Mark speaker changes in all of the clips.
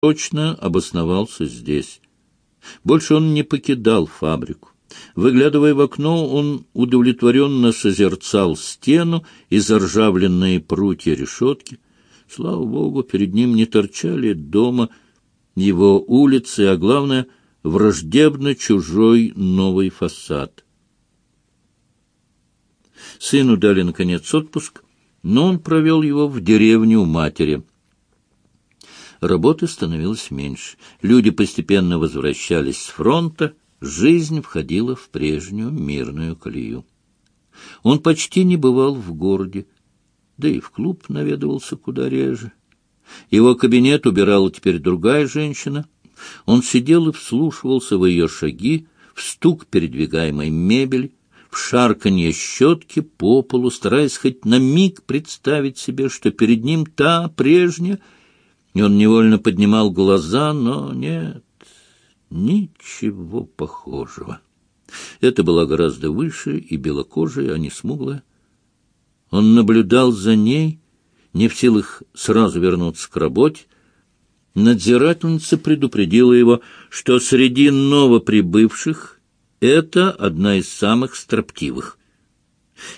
Speaker 1: точно обосновался здесь. Больше он не покидал фабрику. Выглядывая в окно, он удовлетворенно созерцал стену и заржавленные прутья решетки. Слава богу, перед ним не торчали дома его улицы, а главное — враждебно чужой новый фасад. Сыну дали, наконец, отпуск, но он провел его в деревню матери. Работы становилось меньше. Люди постепенно возвращались с фронта, жизнь входила в прежнюю мирную колею. Он почти не бывал в городе, да и в клуб наведывался куда реже. Его кабинет убирала теперь другая женщина. Он сидел и вслушивался в ее шаги, в стук передвигаемой мебели, в шарканье щетки по полу, стараясь хоть на миг представить себе, что перед ним та прежняя, он невольно поднимал глаза, но нет, ничего похожего. Это была гораздо выше и белокожая, а не смуглая. Он наблюдал за ней, не в силах сразу вернуться к работе. Надзирательница предупредила его, что среди новоприбывших это одна из самых строптивых.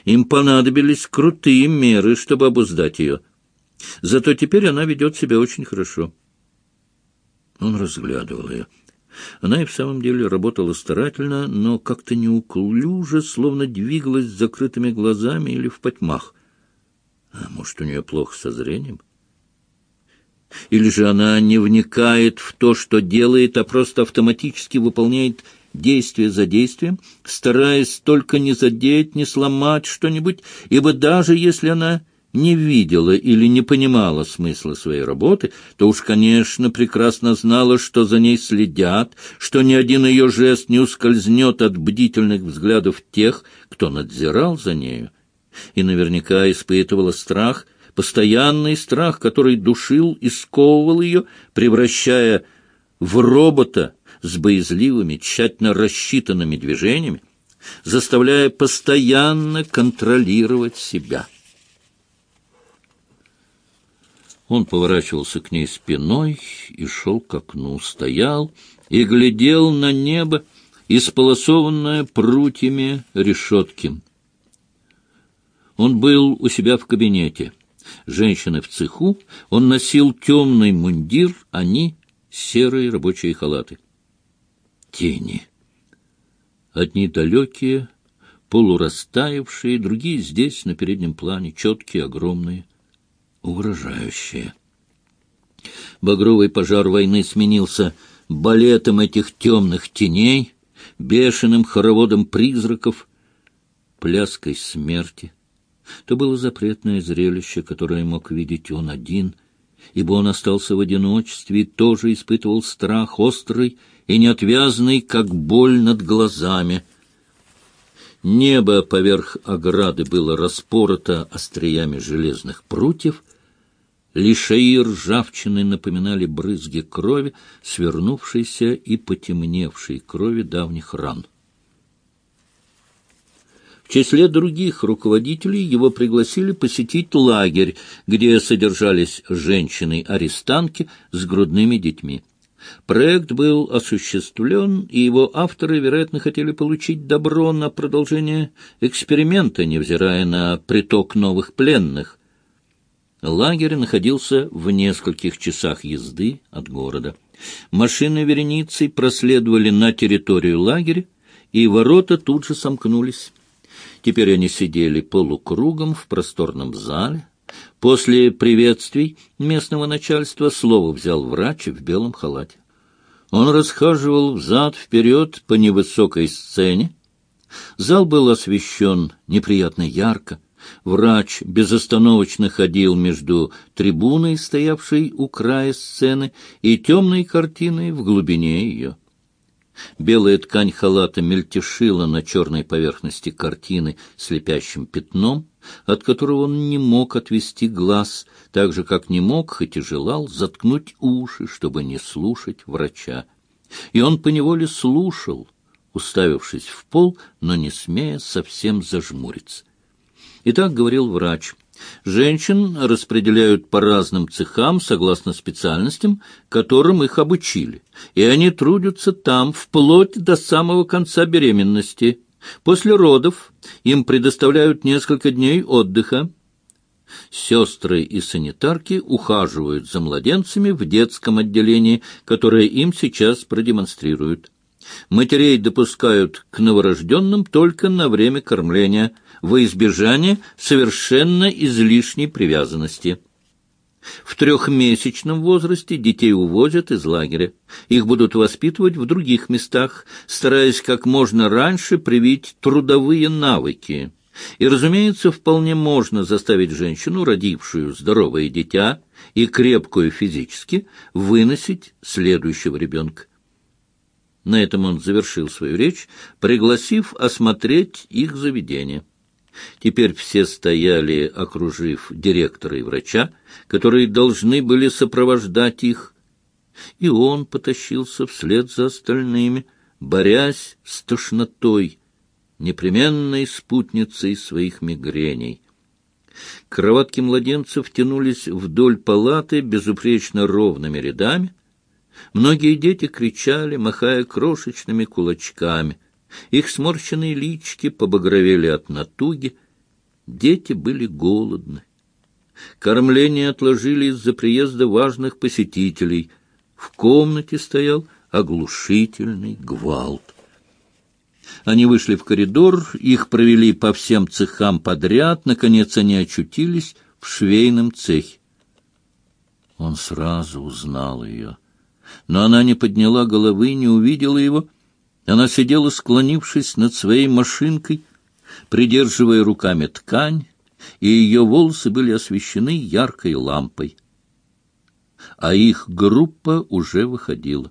Speaker 1: Им понадобились крутые меры, чтобы обуздать ее — Зато теперь она ведет себя очень хорошо. Он разглядывал ее. Она и в самом деле работала старательно, но как-то неуклюже, словно двигалась с закрытыми глазами или в потьмах. А может, у нее плохо со зрением? Или же она не вникает в то, что делает, а просто автоматически выполняет действие за действием, стараясь только не задеть, не сломать что-нибудь, ибо даже если она не видела или не понимала смысла своей работы, то уж, конечно, прекрасно знала, что за ней следят, что ни один ее жест не ускользнет от бдительных взглядов тех, кто надзирал за нею, и наверняка испытывала страх, постоянный страх, который душил и сковывал ее, превращая в робота с боязливыми, тщательно рассчитанными движениями, заставляя постоянно контролировать себя. Он поворачивался к ней спиной и шел к окну, стоял и глядел на небо, исполосованное прутьями решетки. Он был у себя в кабинете. Женщины в цеху, он носил темный мундир, они — серые рабочие халаты. Тени. Одни далекие, полурастаявшие, другие здесь, на переднем плане, четкие, огромные угрожающее. Багровый пожар войны сменился балетом этих темных теней, бешеным хороводом призраков, пляской смерти. То было запретное зрелище, которое мог видеть он один, ибо он остался в одиночестве и тоже испытывал страх острый и неотвязный, как боль над глазами. Небо поверх ограды было распорото остриями железных прутьев — Лишаи ржавчины напоминали брызги крови, свернувшейся и потемневшей крови давних ран. В числе других руководителей его пригласили посетить лагерь, где содержались женщины-арестанки с грудными детьми. Проект был осуществлен, и его авторы, вероятно, хотели получить добро на продолжение эксперимента, невзирая на приток новых пленных. Лагерь находился в нескольких часах езды от города. Машины вереницей проследовали на территорию лагеря, и ворота тут же сомкнулись. Теперь они сидели полукругом в просторном зале. После приветствий местного начальства слово взял врач в белом халате. Он расхаживал взад-вперед по невысокой сцене. Зал был освещен неприятно ярко. Врач безостановочно ходил между трибуной, стоявшей у края сцены, и темной картиной в глубине ее. Белая ткань халата мельтешила на черной поверхности картины слепящим пятном, от которого он не мог отвести глаз, так же, как не мог, хоть и желал, заткнуть уши, чтобы не слушать врача. И он поневоле слушал, уставившись в пол, но не смея совсем зажмуриться. И так говорил врач. Женщин распределяют по разным цехам согласно специальностям, которым их обучили, и они трудятся там вплоть до самого конца беременности. После родов им предоставляют несколько дней отдыха. Сестры и санитарки ухаживают за младенцами в детском отделении, которое им сейчас продемонстрируют. Матерей допускают к новорожденным только на время кормления, во избежание совершенно излишней привязанности. Трехмесячном возрасте детей увозят из лагеря. Их будут воспитывать в других местах, стараясь как можно раньше привить трудовые навыки. И, разумеется, вполне можно заставить женщину, родившую здоровое дитя и крепкую физически, выносить следующего ребенка. На этом он завершил свою речь, пригласив осмотреть их заведение. Теперь все стояли, окружив директора и врача, которые должны были сопровождать их, и он потащился вслед за остальными, борясь с тошнотой, непременной спутницей своих мигрений. Кроватки младенцев тянулись вдоль палаты безупречно ровными рядами. Многие дети кричали, махая крошечными кулачками. Их сморщенные лички побагровели от натуги. Дети были голодны. Кормление отложили из-за приезда важных посетителей. В комнате стоял оглушительный гвалт. Они вышли в коридор, их провели по всем цехам подряд, наконец они очутились в швейном цехе. Он сразу узнал ее, но она не подняла головы, не увидела его. Она сидела, склонившись над своей машинкой, придерживая руками ткань, и ее волосы были освещены яркой лампой. А их группа уже выходила.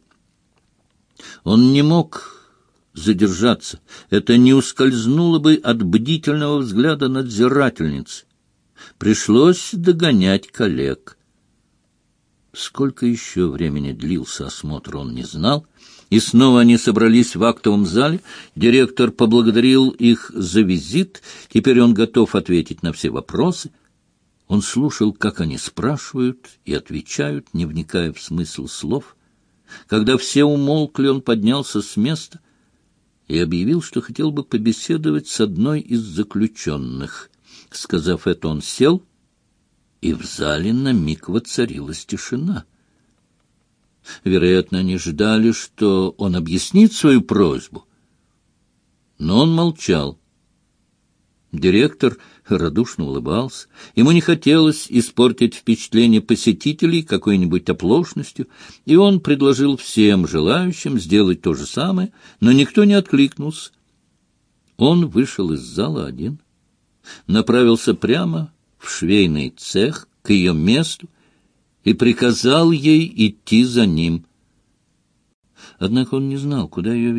Speaker 1: Он не мог задержаться. Это не ускользнуло бы от бдительного взгляда надзирательницы. Пришлось догонять коллег. Сколько еще времени длился осмотр, он не знал. И снова они собрались в актовом зале. Директор поблагодарил их за визит. Теперь он готов ответить на все вопросы. Он слушал, как они спрашивают и отвечают, не вникая в смысл слов. Когда все умолкли, он поднялся с места и объявил, что хотел бы побеседовать с одной из заключенных. Сказав это, он сел, и в зале на миг воцарилась тишина. Вероятно, они ждали, что он объяснит свою просьбу. Но он молчал. Директор радушно улыбался. Ему не хотелось испортить впечатление посетителей какой-нибудь оплошностью, и он предложил всем желающим сделать то же самое, но никто не откликнулся. Он вышел из зала один, направился прямо в швейный цех к ее месту и приказал ей идти за ним. Однако он не знал, куда ее вести.